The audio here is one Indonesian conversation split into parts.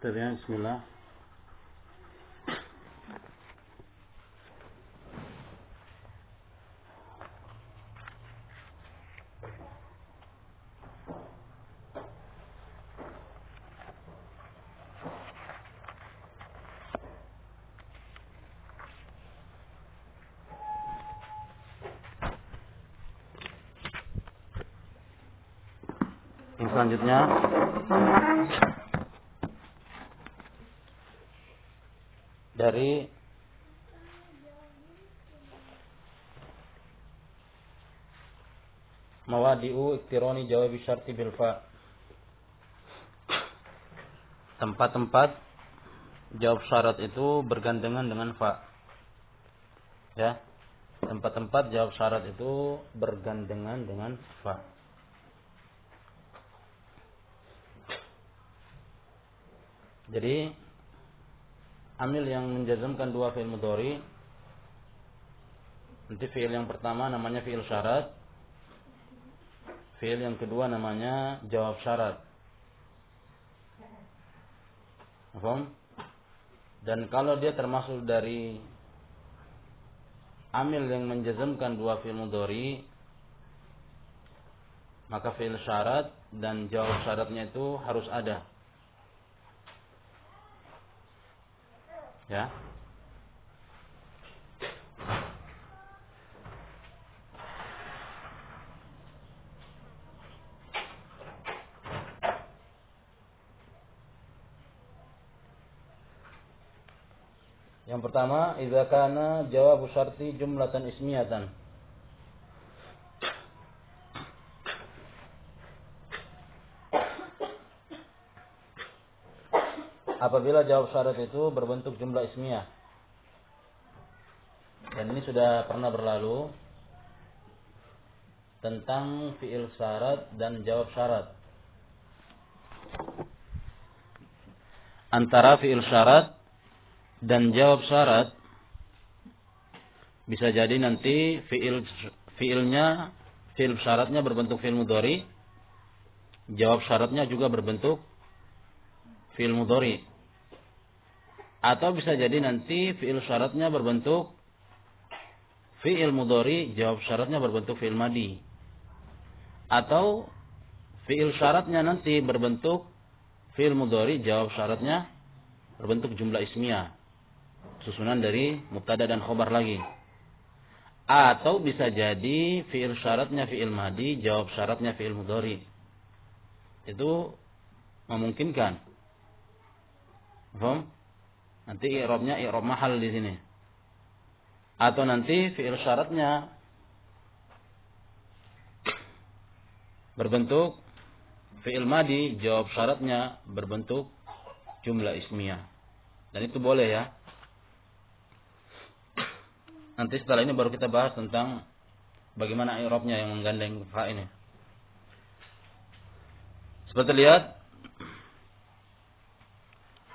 Tabi'an bismillah. Yang selanjutnya dari mawadi'u iktironi jawab syarti bil fa tempat-tempat jawab syarat itu bergandengan dengan fa. Ya. Tempat-tempat jawab syarat itu bergandengan dengan fa. Jadi amil yang menjazmkan dua fi'il mudhari. Nanti fi'il yang pertama namanya fi'il syarat. Fi'il yang kedua namanya jawab syarat. Paham? Dan kalau dia termasuk dari amil yang menjazmkan dua fi'il mudhari maka fi'il syarat dan jawab syaratnya itu harus ada Ya. Yang pertama, idza kana jawab syarti jumlatan ismiyatan. Apabila jawab syarat itu berbentuk jumlah ismiyah. Dan ini sudah pernah berlalu tentang fiil syarat dan jawab syarat. Antara fiil syarat dan jawab syarat bisa jadi nanti fiil fiilnya fiil syaratnya berbentuk fiil mudhari, jawab syaratnya juga berbentuk fiil mudhari. Atau bisa jadi nanti fiil syaratnya berbentuk fiil mudhari, jawab syaratnya berbentuk fiil madi. Atau fiil syaratnya nanti berbentuk fiil mudhari, jawab syaratnya berbentuk jumlah ismiyah. Susunan dari mubtada dan khobar lagi. Atau bisa jadi fiil syaratnya fiil madi, jawab syaratnya fiil mudhari. Itu memungkinkan. Paham? Nanti i'rabnya i'rab mahal di sini. Atau nanti fi'il syaratnya berbentuk fi'il madi, jawab syaratnya berbentuk jumlah ismiyah. Dan itu boleh ya. Nanti setelah ini baru kita bahas tentang bagaimana i'rabnya yang menggandeng fa ini. Seperti lihat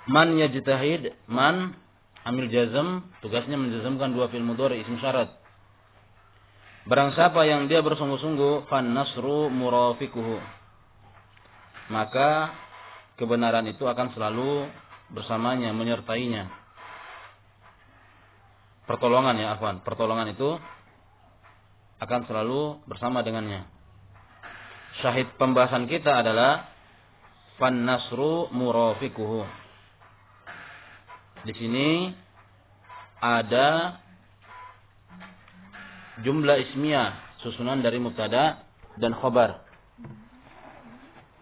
Man yajtahid, man amil jazm, tugasnya menjazmkan dua fi'il mudhari isim syarat. Barang siapa yang dia bersungguh-sungguh, fan nasru murafikuhu. Maka kebenaran itu akan selalu bersamanya, menyertainya. Pertolongan ya, afwan. Pertolongan itu akan selalu bersama dengannya. Syahid pembahasan kita adalah fan nasru murafikuhu di sini ada jumlah ismiyah susunan dari mubtada dan khobar.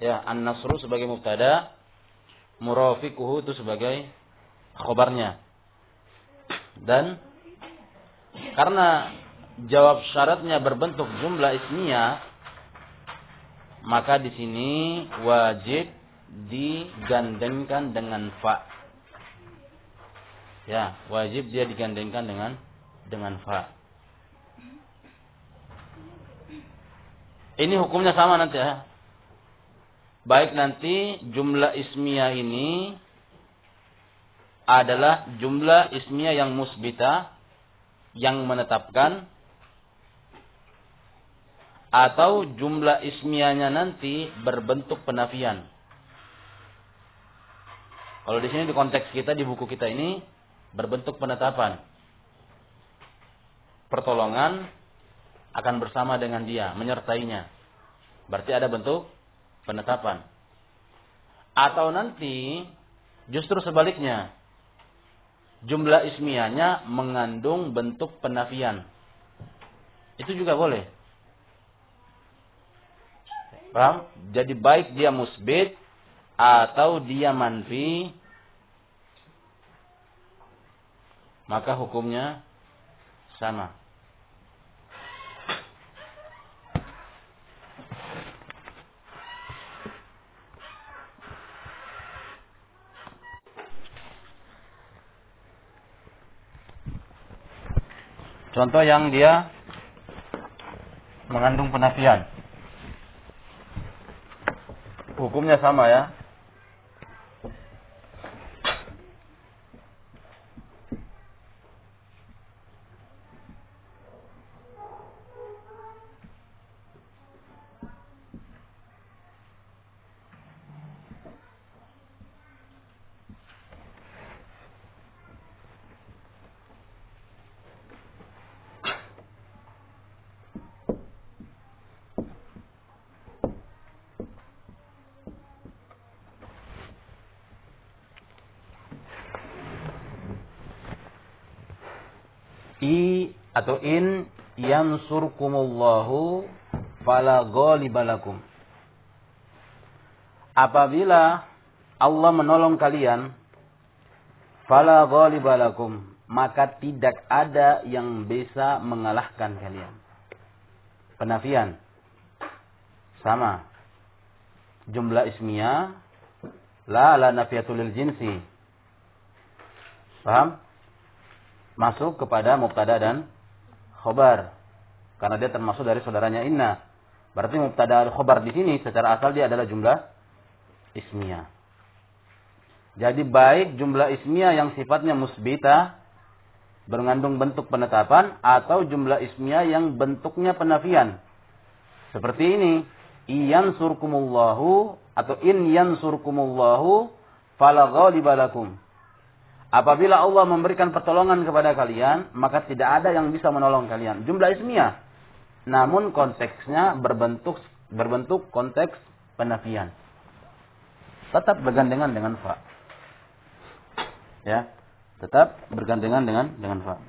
Ya, an-nasru sebagai mubtada, murafiquhu itu sebagai khobarnya. Dan karena jawab syaratnya berbentuk jumlah ismiyah, maka di sini wajib digandengkan dengan fa. Ya, wajib dia digandengkan dengan dengan fa. Ini hukumnya sama nanti ya. Baik nanti jumlah ismiyah ini adalah jumlah ismiyah yang musbita yang menetapkan atau jumlah ismiyahnya nanti berbentuk penafian. Kalau di sini di konteks kita di buku kita ini berbentuk penetapan. Pertolongan akan bersama dengan dia, menyertainya. Berarti ada bentuk penetapan. Atau nanti justru sebaliknya. Jumlah ismiyahnya mengandung bentuk penafian. Itu juga boleh. Paham? Jadi baik dia musbit atau dia manfi maka hukumnya sama. Contoh yang dia mengandung penafian. Hukumnya sama ya. Atau in yansurkumullahu fala ghalibalakum. Apabila Allah menolong kalian fala ghalibalakum maka tidak ada yang bisa mengalahkan kalian. Penafian sama. Jumlah ismiyah la la nafiyatul jinsi. Paham? masuk kepada mubtada dan khobar. Karena dia termasuk dari saudaranya inna. Berarti mubtada khobar di sini secara asal dia adalah jumlah ismiyah. Jadi baik jumlah ismiyah yang sifatnya musbita mengandung bentuk penetapan atau jumlah ismiyah yang bentuknya penafian. Seperti ini, iyan surkumullahu atau in yansurkumullahu fala ghaliba Apabila Allah memberikan pertolongan kepada kalian, maka tidak ada yang bisa menolong kalian. Jumlah ismiyah. Namun konteksnya berbentuk berbentuk konteks penafian. Tetap bergandengan dengan fa. Ya, tetap bergandengan dengan dengan fa.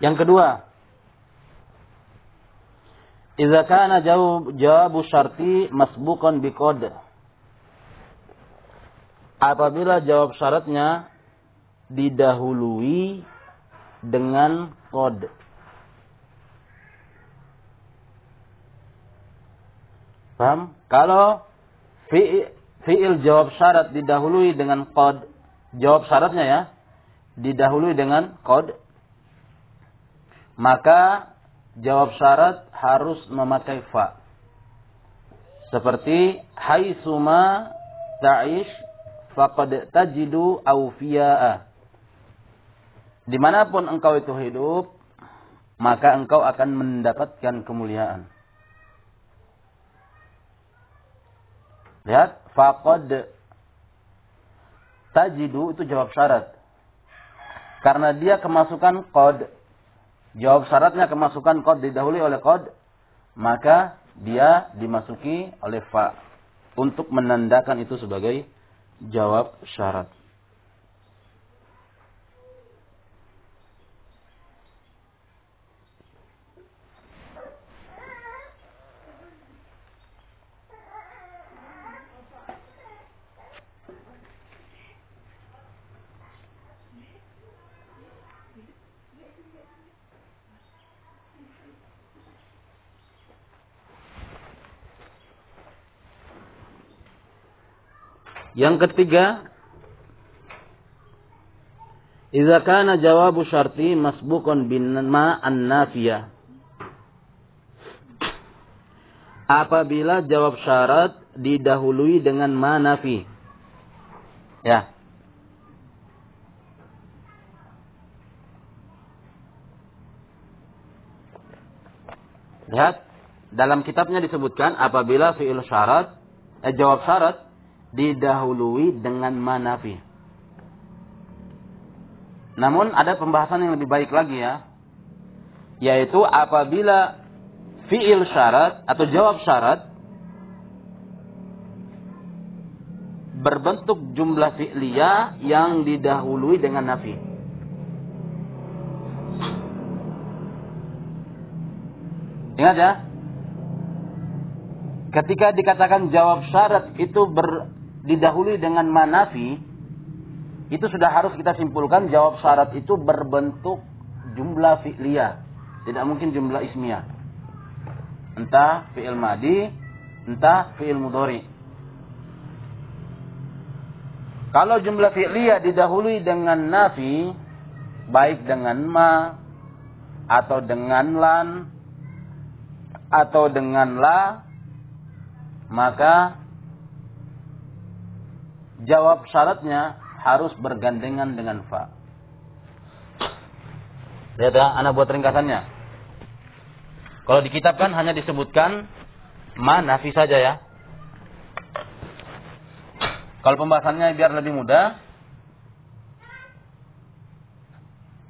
Yang kedua, Idza kana jawab jawabu syarti masbuqan biqad. Apabila jawab syaratnya didahului dengan kod. Paham? Kalau fi'il jawab syarat didahului dengan kod, jawab syaratnya ya, didahului dengan kod, maka jawab syarat harus memakai fa. Seperti haitsuma ta'ish faqad tajidu awfiya'a. Di mana pun engkau itu hidup, maka engkau akan mendapatkan kemuliaan. Lihat, faqad tajidu itu jawab syarat. Karena dia kemasukan qad jawab syaratnya kemasukan kod didahului oleh kod, maka dia dimasuki oleh fa untuk menandakan itu sebagai jawab syarat. Yang ketiga, Idza kana jawabu syarti masbuqan bin ma an-nafiyah. Apabila jawab syarat didahului dengan ma nafi. Ya. Lihat, dalam kitabnya disebutkan apabila fi'il syarat, eh, jawab syarat didahului dengan manafi. Namun ada pembahasan yang lebih baik lagi ya. Yaitu apabila fi'il syarat atau jawab syarat berbentuk jumlah fi'liyah yang didahului dengan nafi. Ingat ya. Ketika dikatakan jawab syarat itu ber, didahului dengan manafi, itu sudah harus kita simpulkan jawab syarat itu berbentuk jumlah fi'liyah. Tidak mungkin jumlah ismiyah. Entah fi'il madi, entah fi'il mudori. Kalau jumlah fi'liyah didahului dengan nafi, baik dengan ma, atau dengan lan, atau dengan la, maka jawab syaratnya harus bergandengan dengan fa. Lihat ya, anak buat ringkasannya. Kalau di kitab kan hanya disebutkan ma nafi saja ya. Kalau pembahasannya biar lebih mudah,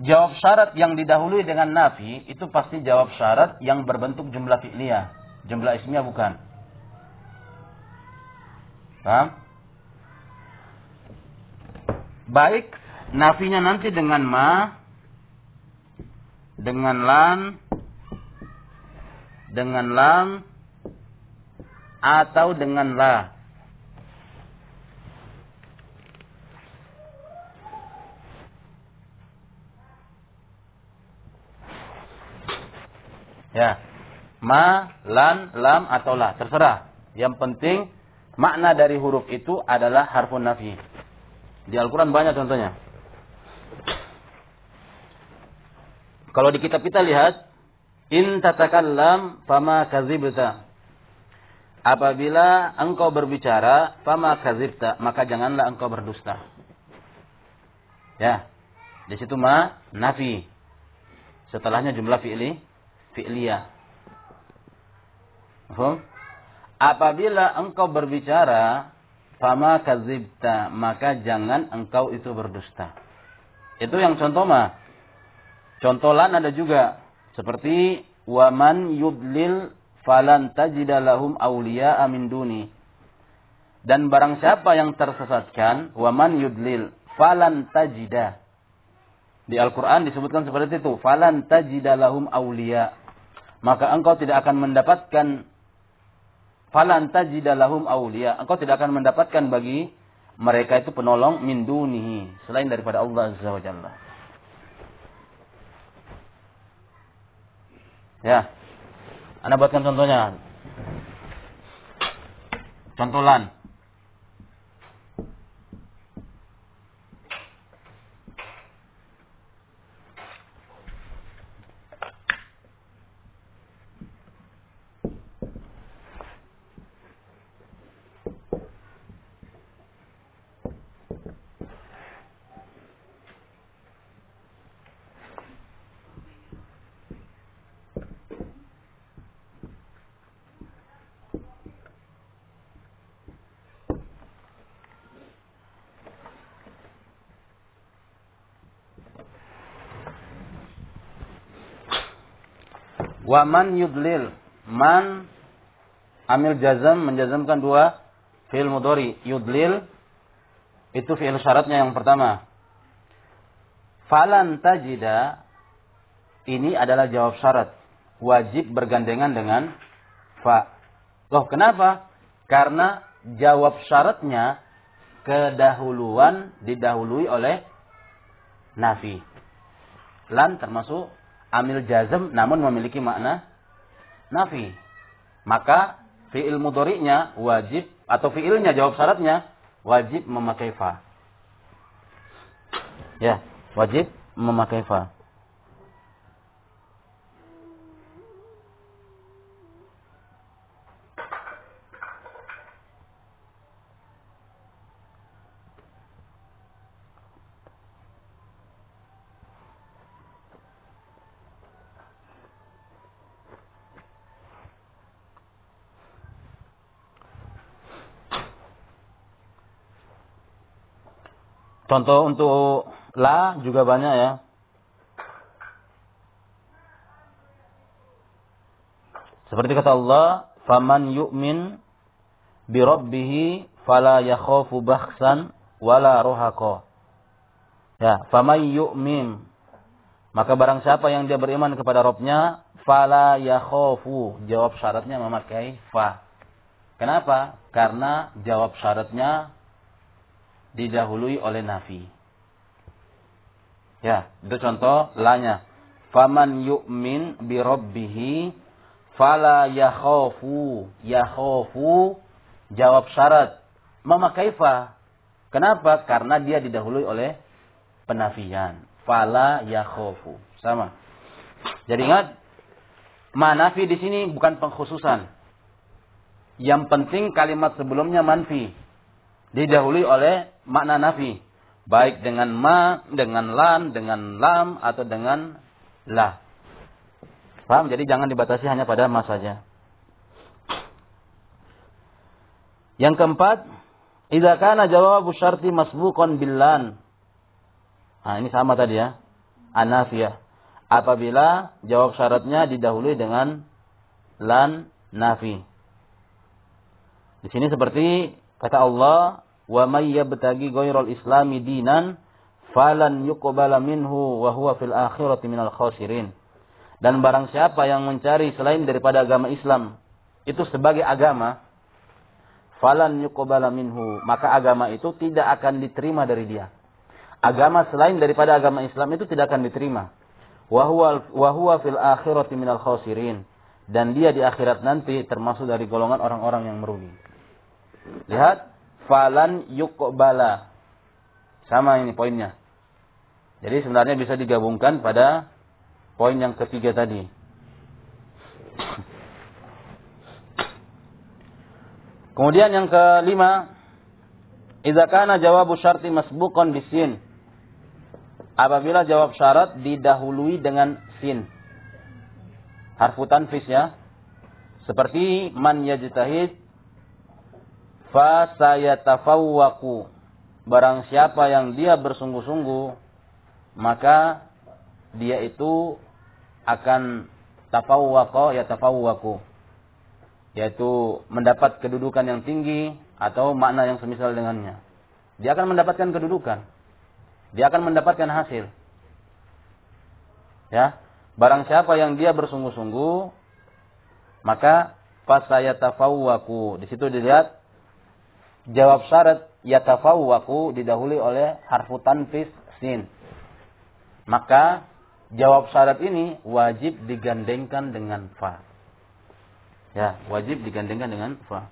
jawab syarat yang didahului dengan nafi itu pasti jawab syarat yang berbentuk jumlah fi'liyah. Jumlah ismiyah bukan. Paham? Baik nafinya nanti dengan ma, dengan lan, dengan lam, atau dengan la. Ya. Ma, lan, lam, atau la. Terserah. Yang penting makna dari huruf itu adalah harfun nafi. Di Al-Quran banyak contohnya. Kalau di kitab kita lihat, in tatakallam fama kazibta. Apabila engkau berbicara, fama kazibta, maka janganlah engkau berdusta. Ya. Di situ ma nafi. Setelahnya jumlah fi'li fi'liyah. Apabila engkau berbicara, Fama kazibta, maka jangan engkau itu berdusta. Itu yang contoh mah. Contolan ada juga. Seperti waman yudlil falan tajidalahum awliya amin duni. Dan barang siapa yang tersesatkan, waman yudlil falan tajida. Di Al-Quran disebutkan seperti itu. Falan tajidalahum awliya. Maka engkau tidak akan mendapatkan falan tajidalahum awliya. Engkau tidak akan mendapatkan bagi mereka itu penolong min dunihi selain daripada Allah Azza wa Jalla. Ya. Anda buatkan contohnya. Contolan. Wa man yudlil. Man amil jazam menjazamkan dua fi'il mudhari. Yudlil itu fi'il syaratnya yang pertama. Falan tajida ini adalah jawab syarat. Wajib bergandengan dengan fa. Loh kenapa? Karena jawab syaratnya kedahuluan didahului oleh nafi. Lan termasuk amil jazm namun memiliki makna nafi. Maka fi'il mudhari'nya wajib atau fi'ilnya jawab syaratnya wajib memakai fa. Ya, wajib memakai fa. Contoh untuk la juga banyak ya. Seperti kata Allah, "Faman yu'min bi rabbih fala yakhafu bakhsan wala ruhaqa." Ya, faman yu'min maka barang siapa yang dia beriman kepada Robnya, fala yakhafu. Jawab syaratnya memakai fa. Kenapa? Karena jawab syaratnya didahului oleh nafi. Ya, itu contoh lanya. Faman yu'min bi rabbihi fala yakhafu. Yakhafu jawab syarat. Memakai fa. Kenapa? Karena dia didahului oleh penafian. Fala yakhafu. Sama. Jadi ingat, manafi di sini bukan pengkhususan. Yang penting kalimat sebelumnya manfi didahului oleh makna nafi. Baik dengan ma, dengan lan, dengan lam, atau dengan la. Paham? Jadi jangan dibatasi hanya pada ma saja. Yang keempat, idza kana jawabu syarti masbuqan billan. Nah, ini sama tadi ya. Anafiyah. Apabila jawab syaratnya didahului dengan lan nafi. Di sini seperti kata Allah, wa may yabtagi ghairal islami dinan falan yuqbala minhu wa huwa fil akhirati minal khasirin. Dan barang siapa yang mencari selain daripada agama Islam itu sebagai agama, falan yuqbala minhu, maka agama itu tidak akan diterima dari dia. Agama selain daripada agama Islam itu tidak akan diterima. Wa huwa wa huwa fil akhirati minal khasirin. Dan dia di akhirat nanti termasuk dari golongan orang-orang yang merugi. Lihat, falan yuqbala. Sama ini poinnya. Jadi sebenarnya bisa digabungkan pada poin yang ketiga tadi. Kemudian yang kelima, idza kana jawabu syarti masbuqan bisin. Apabila jawab syarat didahului dengan sin. Harfutan fis ya. Seperti man yajtahid fa sayatafawwaqu barang siapa yang dia bersungguh-sungguh maka dia itu akan tafawwaqa ya tafawwaqu yaitu mendapat kedudukan yang tinggi atau makna yang semisal dengannya. Dia akan mendapatkan kedudukan. Dia akan mendapatkan hasil. Ya barang siapa yang dia bersungguh-sungguh maka fasayatafawwaku di situ dilihat jawab syarat yatafawwaku didahului oleh harfu tanfis sin. Maka jawab syarat ini wajib digandengkan dengan fa. Ya, wajib digandengkan dengan fa.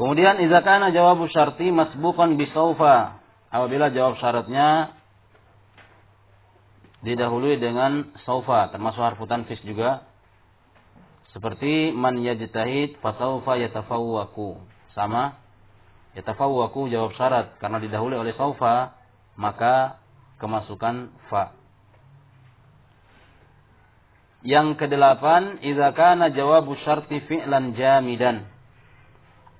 Kemudian idza kana jawabu syarti masbuqan bi saufa. Apabila jawab syaratnya didahului dengan saufa, termasuk harfu tanfis juga. Seperti man yajtahid fasaufa yatafawwaku. Sama yatafawwaku jawab syarat karena didahului oleh saufa, maka kemasukan fa. Yang kedelapan, idza kana jawabu syarti fi'lan jamidan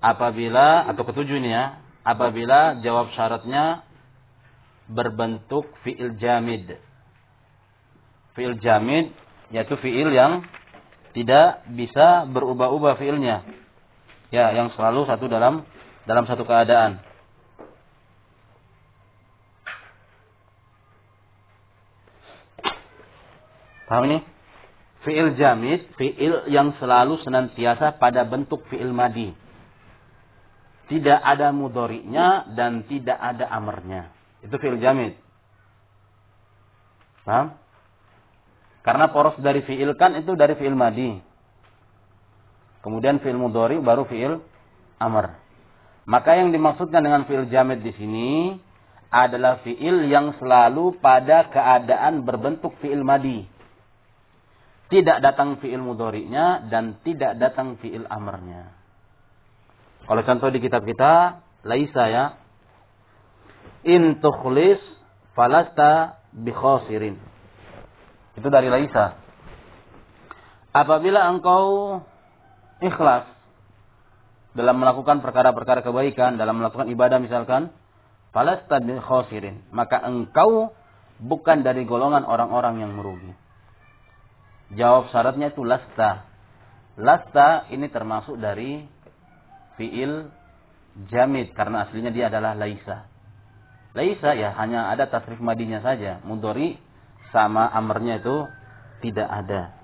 apabila atau ketujuh ini ya, apabila jawab syaratnya berbentuk fiil jamid. Fiil jamid yaitu fiil yang tidak bisa berubah-ubah fiilnya. Ya, yang selalu satu dalam dalam satu keadaan. Paham ini? Fiil jamid, fiil yang selalu senantiasa pada bentuk fiil madi tidak ada mudorinya dan tidak ada amarnya. Itu fi'il jamid. Paham? Karena poros dari fi'il kan itu dari fi'il madi. Kemudian fi'il mudori baru fi'il amr. Maka yang dimaksudkan dengan fi'il jamid di sini adalah fi'il yang selalu pada keadaan berbentuk fi'il madi. Tidak datang fi'il mudorinya dan tidak datang fi'il amrnya. Kalau contoh di kitab kita, laisa ya. In tukhlis falasta bi khasirin. Itu dari laisa. Apabila engkau ikhlas dalam melakukan perkara-perkara kebaikan, dalam melakukan ibadah misalkan, falasta bi khasirin, maka engkau bukan dari golongan orang-orang yang merugi. Jawab syaratnya itu lasta. Lasta ini termasuk dari fiil jamid karena aslinya dia adalah laisa. Laisa ya hanya ada tasrif madinya saja. Mudori sama amernya itu tidak ada.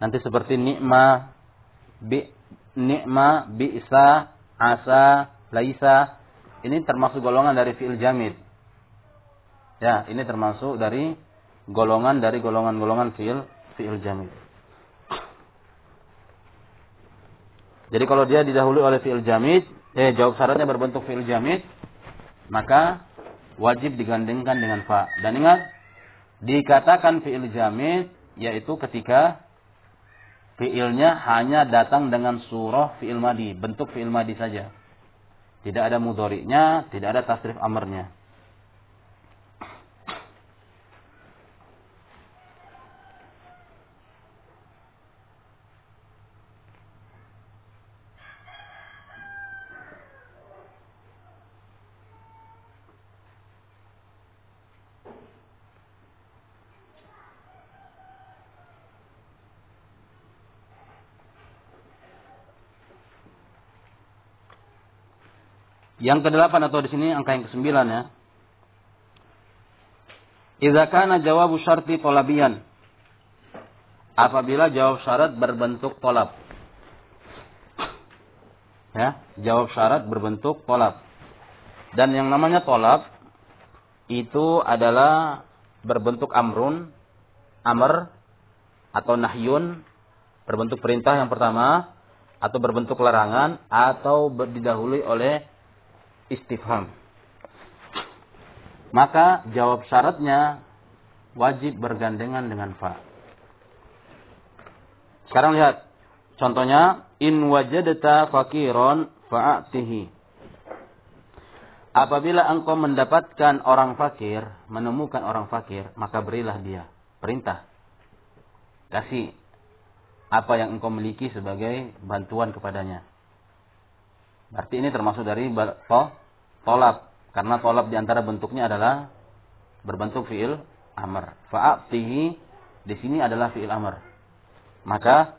Nanti seperti nikma, bi, nikma, bi'sa, asa, laisa, ini termasuk golongan dari fi'il jamid. Ya, ini termasuk dari golongan dari golongan-golongan fi'il fi'il jamid. Jadi kalau dia didahului oleh fi'il jamid, eh jawab syaratnya berbentuk fi'il jamid, maka wajib digandengkan dengan fa. Dan ingat, dikatakan fi'il jamid yaitu ketika fi'ilnya hanya datang dengan surah fi'il madi, bentuk fi'il madi saja. Tidak ada mudoriknya, tidak ada tasrif amarnya. Yang kedelapan atau di sini angka yang kesembilan ya. Idza kana jawabu syarti tolabian. Apabila jawab syarat berbentuk tolab. Ya, jawab syarat berbentuk tolab. Dan yang namanya tolab itu adalah berbentuk amrun, amr atau nahyun berbentuk perintah yang pertama atau berbentuk larangan atau didahului oleh istifham. Maka jawab syaratnya wajib bergandengan dengan fa. Sekarang lihat contohnya in wajadta fakiron fa'atihi. Apabila engkau mendapatkan orang fakir, menemukan orang fakir, maka berilah dia perintah. Kasih apa yang engkau miliki sebagai bantuan kepadanya. Berarti ini termasuk dari tolab. Karena tolab di antara bentuknya adalah berbentuk fiil amr. Fa'atihi di sini adalah fiil amr. Maka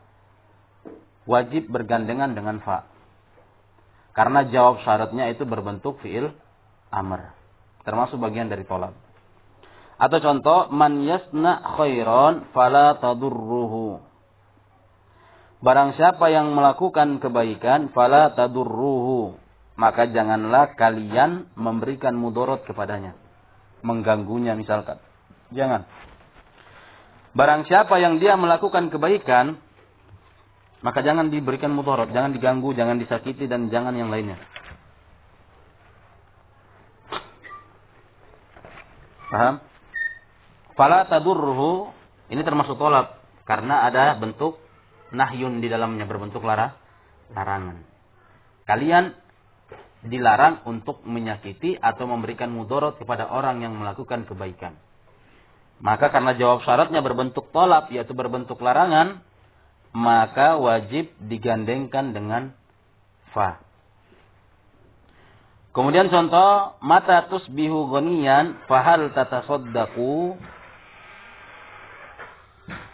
wajib bergandengan dengan fa. Karena jawab syaratnya itu berbentuk fiil amr. Termasuk bagian dari tolab. Atau contoh, man yasna khairan fala tadurruhu. Barang siapa yang melakukan kebaikan, fala tadurruhu. Maka janganlah kalian memberikan mudorot kepadanya. Mengganggunya misalkan. Jangan. Barang siapa yang dia melakukan kebaikan, maka jangan diberikan mudorot, jangan diganggu, jangan disakiti, dan jangan yang lainnya. Paham? Fala tadurruhu, ini termasuk tolak. Karena ada bentuk nahyun di dalamnya, berbentuk lara, larangan. Kalian dilarang untuk menyakiti atau memberikan mudorot kepada orang yang melakukan kebaikan. Maka karena jawab syaratnya berbentuk tolak, yaitu berbentuk larangan, maka wajib digandengkan dengan fa. Kemudian contoh, mata tusbihu gonian, fahal tatasoddaku.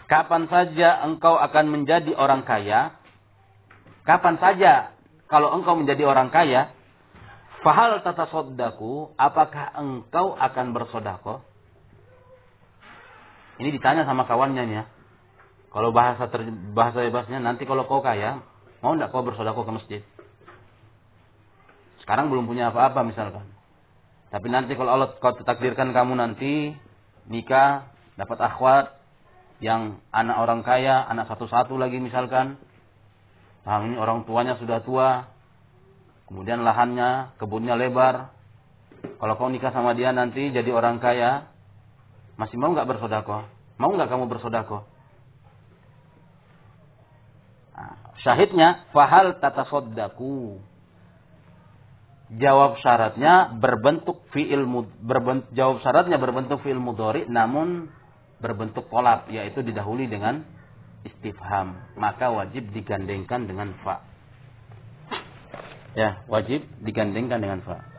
Kapan saja engkau akan menjadi orang kaya, kapan saja kalau engkau menjadi orang kaya, Fahal tata soddaku, apakah engkau akan bersodako? Ini ditanya sama kawannya ya. Kalau bahasa ter, bahasa bebasnya, nanti kalau kau kaya, mau tidak kau bersodako ke masjid? Sekarang belum punya apa-apa misalkan. Tapi nanti kalau Allah kau takdirkan kamu nanti nikah, dapat akhwat, yang anak orang kaya, anak satu-satu lagi misalkan. Nah, ini orang tuanya sudah tua, Kemudian lahannya, kebunnya lebar. Kalau kau nikah sama dia nanti jadi orang kaya, masih mau nggak bersodako? Mau nggak kamu bersodako? Nah, syahidnya, fahal tata sodaku. Jawab syaratnya berbentuk fiil berbentuk, jawab syaratnya berbentuk fiil mudhari namun berbentuk kolab yaitu didahului dengan istifham maka wajib digandengkan dengan fa ya wajib digandengkan dengan fa.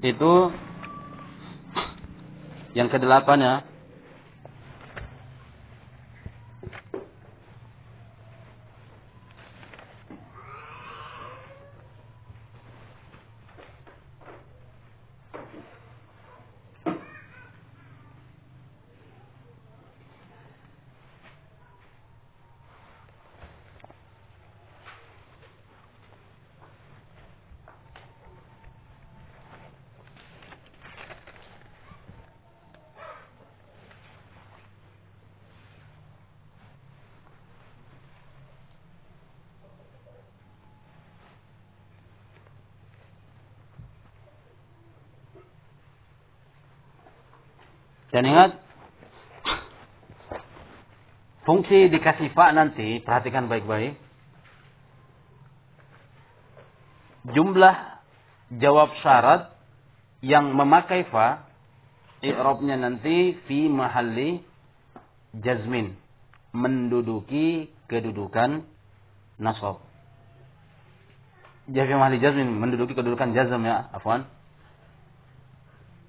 Itu yang kedelapan ya Dan ingat, fungsi dikasih fa nanti, perhatikan baik-baik. Jumlah jawab syarat yang memakai fa, i'rabnya nanti fi mahalli jazmin. Menduduki kedudukan nasab. Jadi mahalli jazmin, menduduki kedudukan jazm ya, afwan.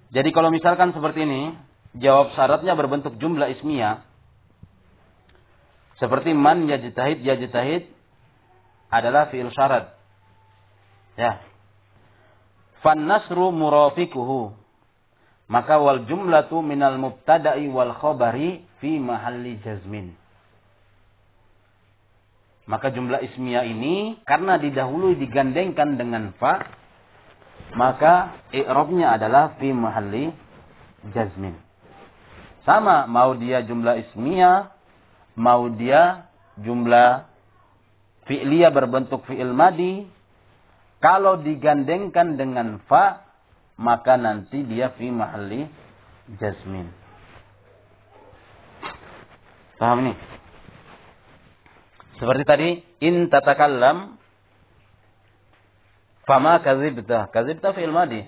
Jadi kalau misalkan seperti ini, jawab syaratnya berbentuk jumlah ismiyah. Seperti man yajtahid yajtahid adalah fi'il syarat. Ya. Fan nasru murafikuhu. Maka wal jumlatu minal mubtada'i wal khabari fi mahalli jazmin. Maka jumlah ismiyah ini karena didahului digandengkan dengan fa, maka i'rabnya adalah fi mahalli jazmin. Sama mau dia jumlah ismiyah, mau dia jumlah fi'liyah berbentuk fi'il madi. Kalau digandengkan dengan fa, maka nanti dia fi mahalli jazmin. Paham ini? Seperti tadi, in tatakallam Fama kazibta. Kazibta fi'il madi.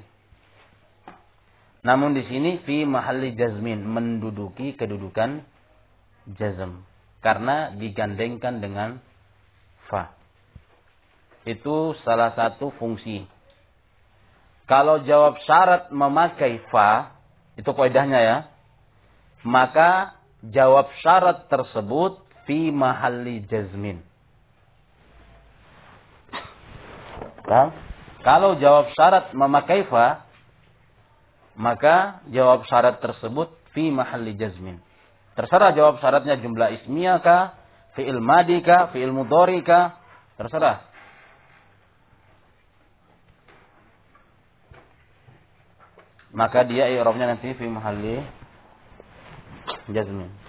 Namun di sini fi mahalli jazmin menduduki kedudukan jazm karena digandengkan dengan fa. Itu salah satu fungsi. Kalau jawab syarat memakai fa, itu kaidahnya ya. Maka jawab syarat tersebut fi mahalli jazmin. Kalau jawab syarat memakai fa, maka jawab syarat tersebut fi mahalli jazmin. Terserah jawab syaratnya jumlah ismiyah kah, fi'il madi kah, fi'il mudhari kah, terserah. Maka dia i'rabnya nanti fi mahalli jazmin.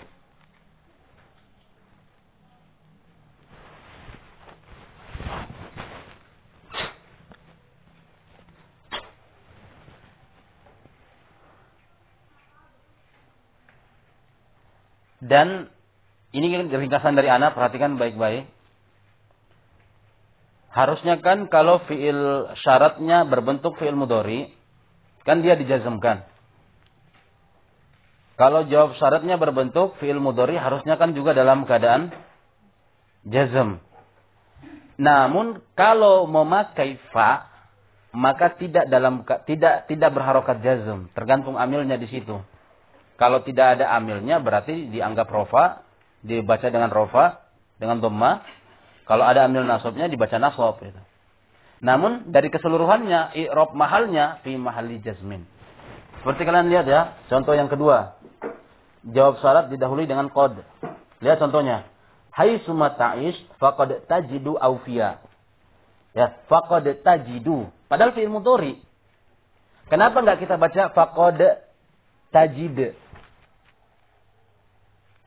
Dan ini kan ringkasan dari anak, perhatikan baik-baik. Harusnya kan kalau fiil syaratnya berbentuk fiil mudori, kan dia dijazmkan. Kalau jawab syaratnya berbentuk fiil mudori, harusnya kan juga dalam keadaan jazm. Namun kalau memakai fa, maka tidak dalam tidak tidak berharokat jazm, tergantung amilnya di situ. Kalau tidak ada amilnya berarti dianggap rofa, dibaca dengan rofa, dengan dhamma. Kalau ada amil nasabnya dibaca nasab. Gitu. Namun dari keseluruhannya, i'rab mahalnya fi mahali jazmin. Seperti kalian lihat ya, contoh yang kedua. Jawab syarat didahului dengan qad. Lihat contohnya. Hai summa ta'ish faqad tajidu awfiya. Ya, faqad tajidu. Padahal fi'il mudhari. Kenapa enggak kita baca faqad tajid?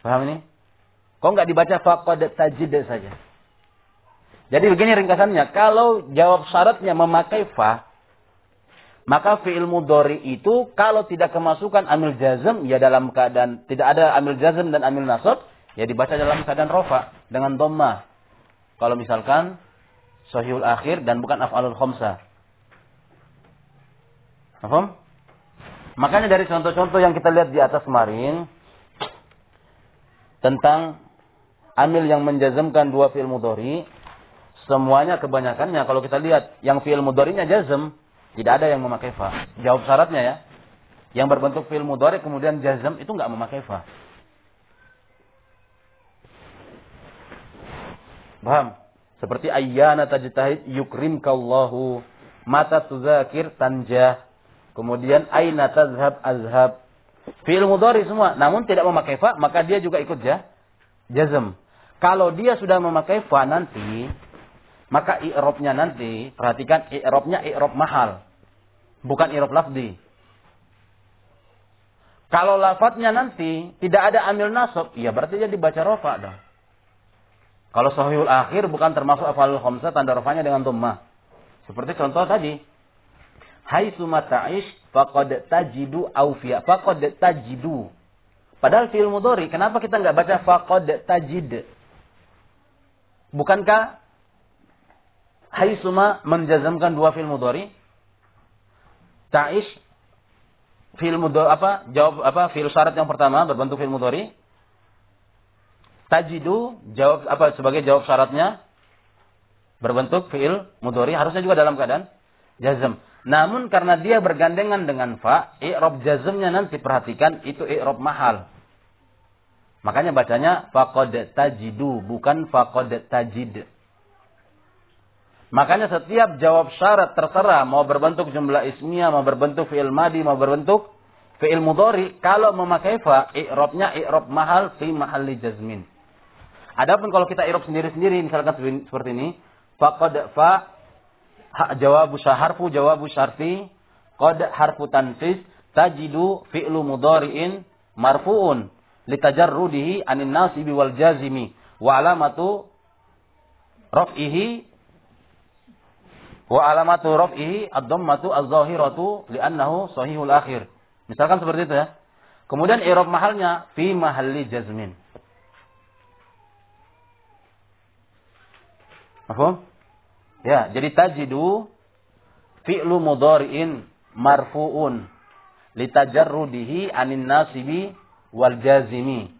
Paham ini? Kok nggak dibaca faqad tajid saja? Jadi begini ringkasannya, kalau jawab syaratnya memakai fa, maka fi'il mudhari itu kalau tidak kemasukan amil jazm ya dalam keadaan tidak ada amil jazm dan amil nasab, ya dibaca dalam keadaan rofa dengan dhamma. Kalau misalkan sahihul akhir dan bukan af'alul khamsah. Paham? Makanya dari contoh-contoh yang kita lihat di atas kemarin, tentang amil yang menjazmkan dua fi'il mudhari, semuanya kebanyakannya kalau kita lihat yang fi'il mudharinya jazm, tidak ada yang memakai fa. Jawab syaratnya ya. Yang berbentuk fi'il mudhari kemudian jazm itu enggak memakai fa. Paham? Seperti ayyana tajtahid yukrimkallahu mata tuzakir tanjah. Kemudian aina tazhab azhab Fi'il mudhari semua. Namun tidak memakai fa, maka dia juga ikut ya. Jazm. Kalau dia sudah memakai fa nanti, maka i'robnya nanti, perhatikan i'robnya i'rob mahal. Bukan i'rob lafdi. Kalau lafadznya nanti tidak ada amil nasab, ya berarti dia dibaca rofa dong. Kalau sahihul akhir bukan termasuk afalul khamsah tanda rofanya dengan dhammah. Seperti contoh tadi. Hai sumata'ish faqad tajidu awfiya. Faqad tajidu. Padahal fi'il mudhari, kenapa kita nggak baca faqad tajid? Bukankah Haisuma menjazamkan dua fi'il mudhari? Ta'ish fi'il mudhari apa? Jawab apa? Fi'il syarat yang pertama berbentuk fi'il mudhari. Tajidu jawab apa sebagai jawab syaratnya berbentuk fi'il mudhari harusnya juga dalam keadaan jazm. Namun karena dia bergandengan dengan fa, i'rab jazmnya nanti perhatikan itu i'rab mahal. Makanya bacanya faqad tajidu bukan faqad tajid. Makanya setiap jawab syarat terserah mau berbentuk jumlah ismiyah, mau berbentuk fi'il madi, mau berbentuk fi'il mudhari, kalau memakai fa, i'rabnya i'rab mahal fi mahalli jazmin. Adapun kalau kita i'rab sendiri-sendiri misalkan seperti ini, faqad fa jawabu harfu jawabu syarti qad harfu tanfis tajidu fi'lu mudhari'in marfu'un litajarrudihi anin nasibi wal jazimi wa alamatu raf'ihi wa alamatu raf'ihi ad-dhammatu az-zahiratu li'annahu sahihul akhir. Misalkan seperti itu ya. Kemudian i'rab mahalnya fi mahalli jazmin. Apa? Ya, jadi tajidu fi'lu mudhari'in marfu'un litajarrudihi anin nasibi wal jazimi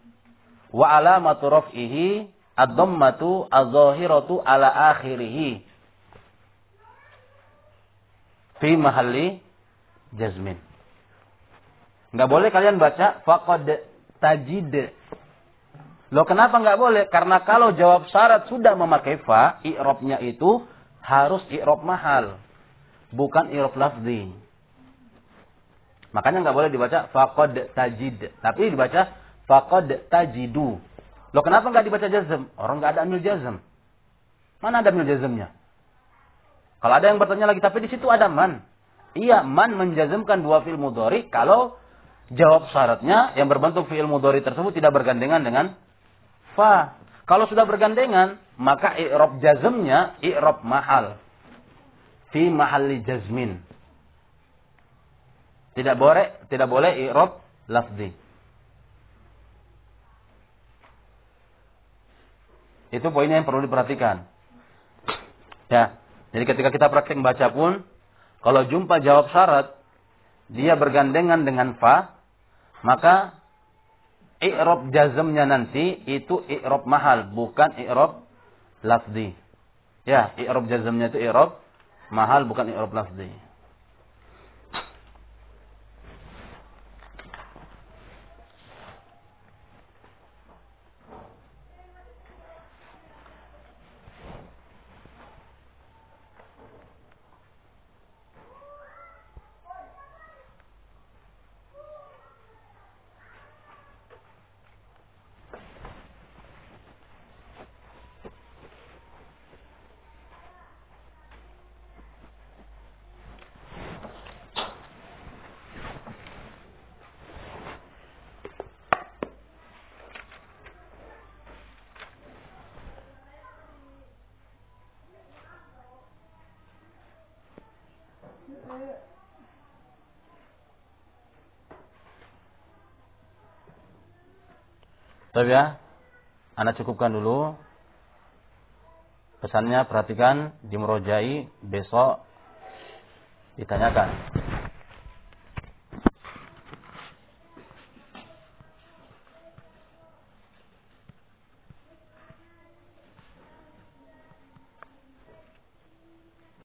wa alamatu raf'ihi ad-dhammatu adh-dhahiratu ala akhirih fi mahalli jazmin. Enggak boleh kalian baca faqad tajid. Loh kenapa enggak boleh? Karena kalau jawab syarat sudah memakai fa, i'rabnya itu harus i'rab mahal, bukan i'rab lafzi. Makanya enggak boleh dibaca faqad tajid, tapi dibaca faqad tajidu. Loh kenapa enggak dibaca jazm? Orang enggak ada amil jazm. Mana ada amil jazmnya? Kalau ada yang bertanya lagi, tapi di situ ada man. Iya, man menjazmkan dua fi'il mudhari kalau jawab syaratnya yang berbentuk fi'il mudhari tersebut tidak bergandengan dengan fa. Kalau sudah bergandengan, maka i'rab jazmnya i'rab mahal. Fi mahalli jazmin. Tidak boleh tidak boleh i'rab lafzi. Itu poinnya yang perlu diperhatikan. Ya. Jadi ketika kita praktek baca pun, kalau jumpa jawab syarat, dia bergandengan dengan fa, maka i'rob jazmnya nanti itu i'rob mahal, bukan i'rob lafzi. Ya, i'rob jazmnya itu i'rob mahal, bukan i'rob lafzi. Tapi ya, Anda cukupkan dulu. Pesannya perhatikan, dimrojai, besok ditanyakan.